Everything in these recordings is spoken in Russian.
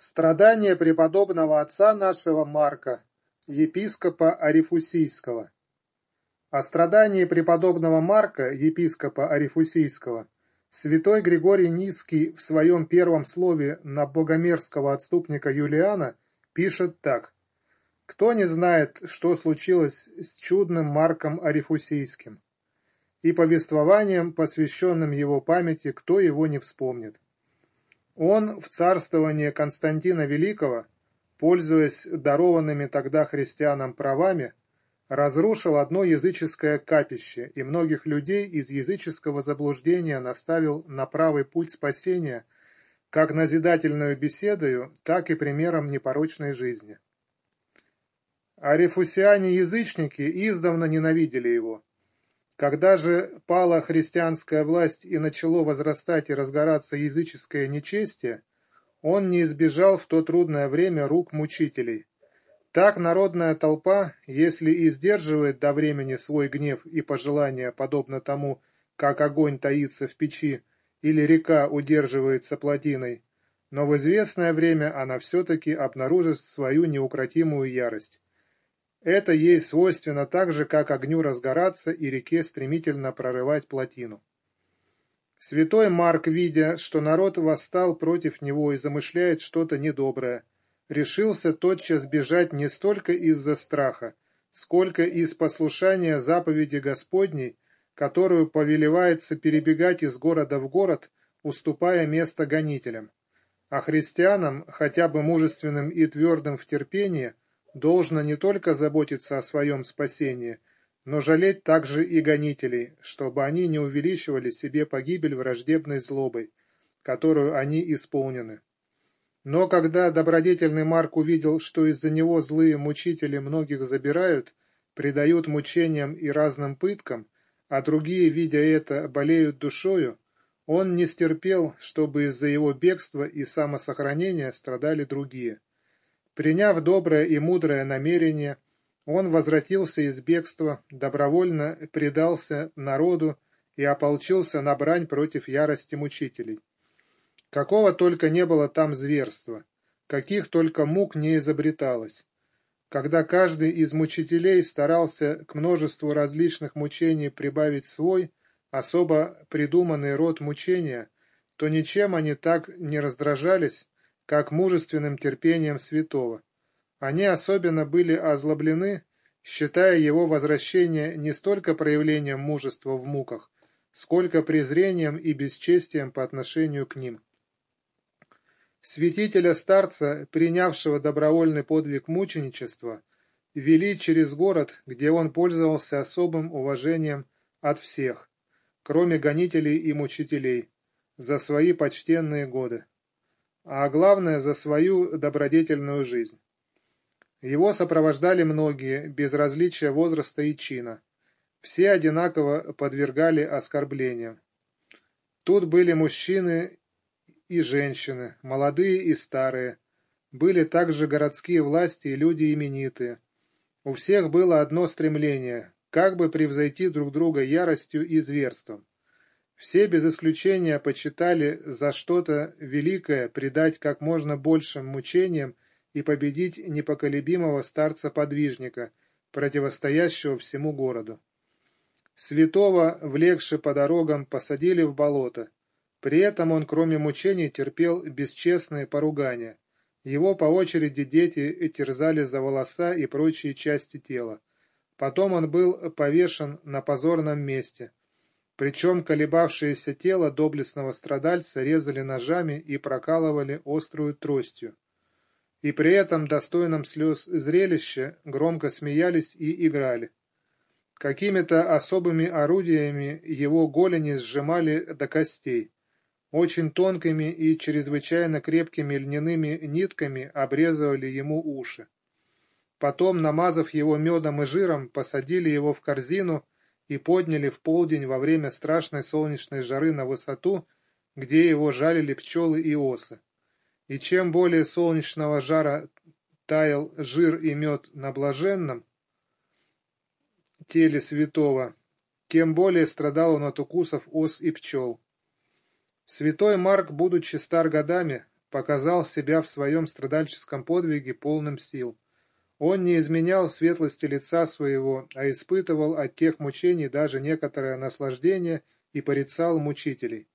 Страдания преподобного отца нашего Марка, епископа Арифусийского. О страдании преподобного Марка, епископа Арифусийского, святой Григорий Низкий в своем первом слове на богомерзкого отступника Юлиана пишет так. «Кто не знает, что случилось с чудным Марком Арифусийским? И повествованием, посвященным его памяти, кто его не вспомнит?» Он в царствование Константина Великого, пользуясь дарованными тогда христианам правами, разрушил одно языческое капище и многих людей из языческого заблуждения наставил на правый путь спасения как назидательную беседою, так и примером непорочной жизни. Арифусиане-язычники издавна ненавидели его, когда же пала христианская власть и начало возрастать и разгораться языческое нечестие, он не избежал в то трудное время рук мучителей. Так народная толпа, если и сдерживает до времени свой гнев и пожелания, подобно тому, как огонь таится в печи или река удерживается плотиной, но в известное время она все-таки обнаружит свою неукротимую ярость. Это ей свойственно так же, как огню разгораться и реке стремительно прорывать плотину. Святой Марк, видя, что народ восстал против него и замышляет что-то недоброе, решился тотчас бежать не столько из-за страха, сколько из послушания заповеди Господней, которую повелевается перебегать из города в город, уступая место гонителям. А христианам, хотя бы мужественным и твердым в терпении, должно не только заботиться о своем спасении, но жалеть также и гонителей, чтобы они не увеличивали себе погибель враждебной злобой, которую они исполнены. Но когда добродетельный Марк увидел, что из-за него злые мучители многих забирают, предают мучениям и разным пыткам, а другие, видя это, болеют душою, он не стерпел, чтобы из-за его бегства и самосохранения страдали другие. Приняв доброе и мудрое намерение, он возвратился из бегства, добровольно предался народу и ополчился на брань против ярости мучителей. Какого только не было там зверства, каких только мук не изобреталось. Когда каждый из мучителей старался к множеству различных мучений прибавить свой, особо придуманный род мучения, то ничем они так не раздражались, как мужественным терпением святого. Они особенно были озлоблены, считая его возвращение не столько проявлением мужества в муках, сколько презрением и бесчестием по отношению к ним. Святителя-старца, принявшего добровольный подвиг мученичества, вели через город, где он пользовался особым уважением от всех, кроме гонителей и мучителей, за свои почтенные годы а главное за свою добродетельную жизнь. Его сопровождали многие, без различия возраста и чина. Все одинаково подвергали оскорблениям. Тут были мужчины и женщины, молодые и старые. Были также городские власти и люди именитые. У всех было одно стремление – как бы превзойти друг друга яростью и зверством. Все без исключения почитали за что-то великое предать как можно большим мучениям и победить непоколебимого старца-подвижника, противостоящего всему городу. Святого, влегши по дорогам, посадили в болото. При этом он, кроме мучений, терпел бесчестные поругания. Его по очереди дети терзали за волоса и прочие части тела. Потом он был повешен на позорном месте – причем колебавшееся тело доблестного страдальца резали ножами и прокалывали острую тростью. И при этом достойном слез зрелище громко смеялись и играли. Какими-то особыми орудиями его голени сжимали до костей. Очень тонкими и чрезвычайно крепкими льняными нитками обрезывали ему уши. Потом, намазав его медом и жиром, посадили его в корзину и подняли в полдень во время страшной солнечной жары на высоту, где его жалили пчелы и осы. И чем более солнечного жара таял жир и мед на блаженном теле святого, тем более страдал он от укусов ос и пчел. Святой Марк, будучи стар годами, показал себя в своем страдальческом подвиге полным сил. Он не изменял светлости лица своего, а испытывал от тех мучений даже некоторое наслаждение и порицал мучителей.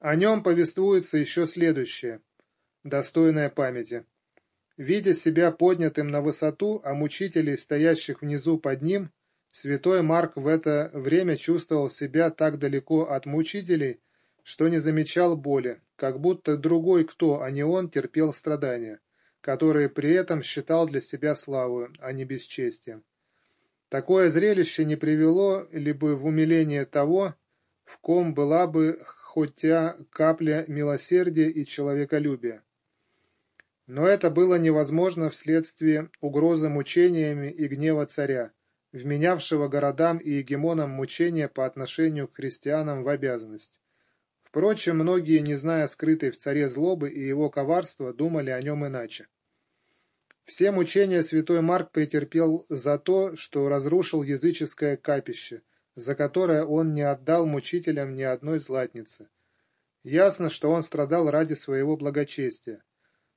О нем повествуется еще следующее, достойное памяти. Видя себя поднятым на высоту, а мучителей, стоящих внизу под ним, святой Марк в это время чувствовал себя так далеко от мучителей, что не замечал боли, как будто другой кто, а не он, терпел страдания которые при этом считал для себя славу, а не бесчестием. Такое зрелище не привело ли бы в умиление того, в ком была бы хотя капля милосердия и человеколюбия. Но это было невозможно вследствие угрозы мучениями и гнева царя, вменявшего городам и егемонам мучения по отношению к христианам в обязанность. Впрочем, многие, не зная скрытой в царе злобы и его коварства, думали о нем иначе. Все мучения святой Марк претерпел за то, что разрушил языческое капище, за которое он не отдал мучителям ни одной златницы. Ясно, что он страдал ради своего благочестия.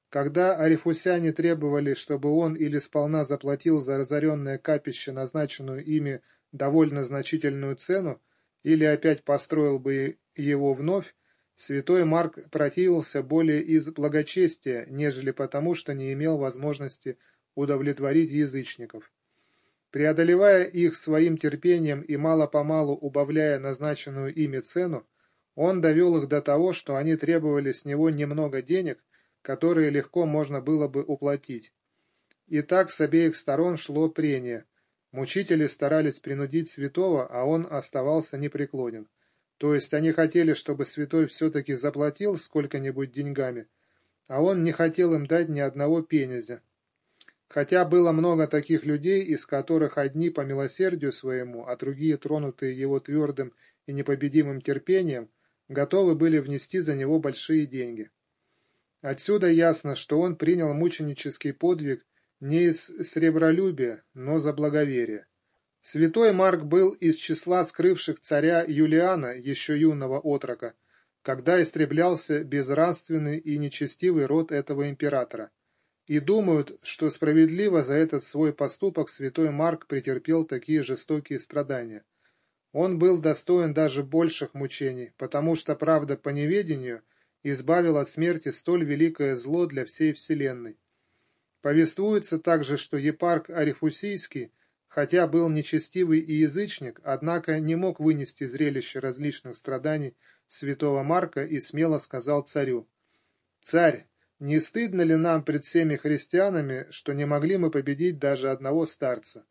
Когда арифусяне требовали, чтобы он или сполна заплатил за разоренное капище назначенную ими довольно значительную цену, или опять построил бы его вновь, Святой Марк противился более из благочестия, нежели потому, что не имел возможности удовлетворить язычников. Преодолевая их своим терпением и мало-помалу убавляя назначенную ими цену, он довел их до того, что они требовали с него немного денег, которые легко можно было бы уплатить. И так с обеих сторон шло прение. Мучители старались принудить святого, а он оставался непреклонен. То есть они хотели, чтобы святой все-таки заплатил сколько-нибудь деньгами, а он не хотел им дать ни одного пенезя. Хотя было много таких людей, из которых одни по милосердию своему, а другие, тронутые его твердым и непобедимым терпением, готовы были внести за него большие деньги. Отсюда ясно, что он принял мученический подвиг не из сребролюбия, но за благоверие. Святой Марк был из числа скрывших царя Юлиана, еще юного отрока, когда истреблялся безнравственный и нечестивый род этого императора. И думают, что справедливо за этот свой поступок святой Марк претерпел такие жестокие страдания. Он был достоин даже больших мучений, потому что, правда, по неведению избавил от смерти столь великое зло для всей вселенной. Повествуется также, что епарх Арифусийский Хотя был нечестивый и язычник, однако не мог вынести зрелище различных страданий святого Марка и смело сказал царю, «Царь, не стыдно ли нам пред всеми христианами, что не могли мы победить даже одного старца?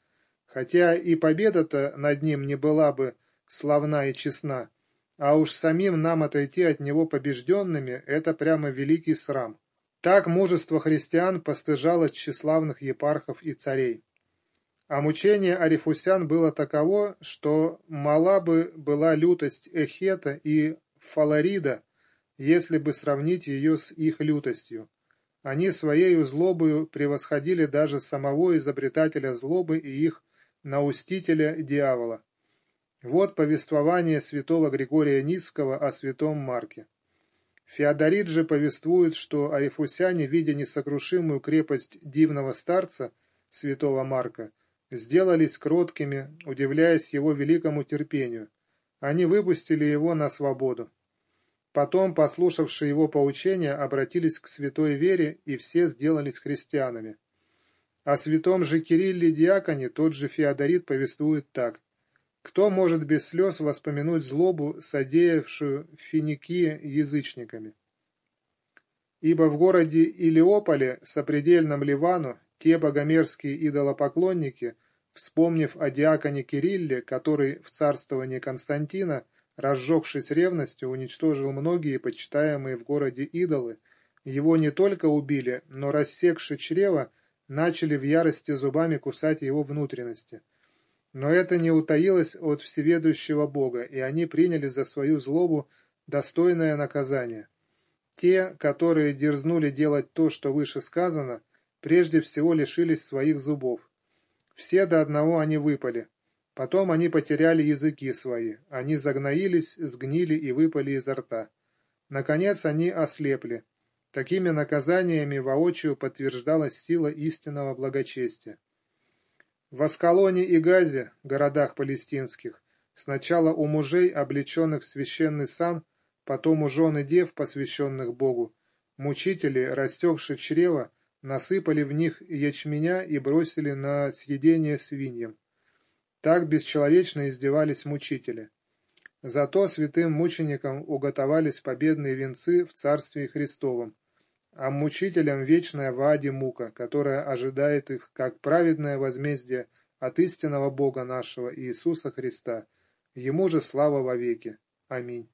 Хотя и победа-то над ним не была бы славна и честна, а уж самим нам отойти от него побежденными – это прямо великий срам». Так мужество христиан постыжало тщеславных епархов и царей. А мучение Арифусян было таково, что мала бы была лютость Эхета и Фаларида, если бы сравнить ее с их лютостью. Они своею злобою превосходили даже самого изобретателя злобы и их наустителя дьявола. Вот повествование святого Григория Низского о святом Марке. Феодорит же повествует, что арифусяне, видя несокрушимую крепость дивного старца, святого Марка, сделались кроткими, удивляясь его великому терпению. Они выпустили его на свободу. Потом, послушавшие его поучения, обратились к святой вере, и все сделались христианами. О святом же Кирилле Диаконе тот же Феодорит повествует так. Кто может без слез воспомянуть злобу, содеявшую финикии язычниками? Ибо в городе Илиополе, сопредельном Ливану, те богомерзкие идолопоклонники, вспомнив о диаконе Кирилле, который в царствовании Константина, разжегшись ревностью, уничтожил многие почитаемые в городе идолы, его не только убили, но, рассекши чрево, начали в ярости зубами кусать его внутренности. Но это не утаилось от всеведущего Бога, и они приняли за свою злобу достойное наказание. Те, которые дерзнули делать то, что выше сказано, прежде всего лишились своих зубов. Все до одного они выпали. Потом они потеряли языки свои, они загноились, сгнили и выпали изо рта. Наконец они ослепли. Такими наказаниями воочию подтверждалась сила истинного благочестия. В Аскалоне и Газе, городах палестинских, сначала у мужей, облеченных в священный сан, потом у жен и дев, посвященных Богу, мучители, растекшие чрево, насыпали в них ячменя и бросили на съедение свиньям. Так бесчеловечно издевались мучители. Зато святым мученикам уготовались победные венцы в Царстве Христовом, а мучителям вечная в аде мука, которая ожидает их как праведное возмездие от истинного Бога нашего Иисуса Христа. Ему же слава вовеки. Аминь.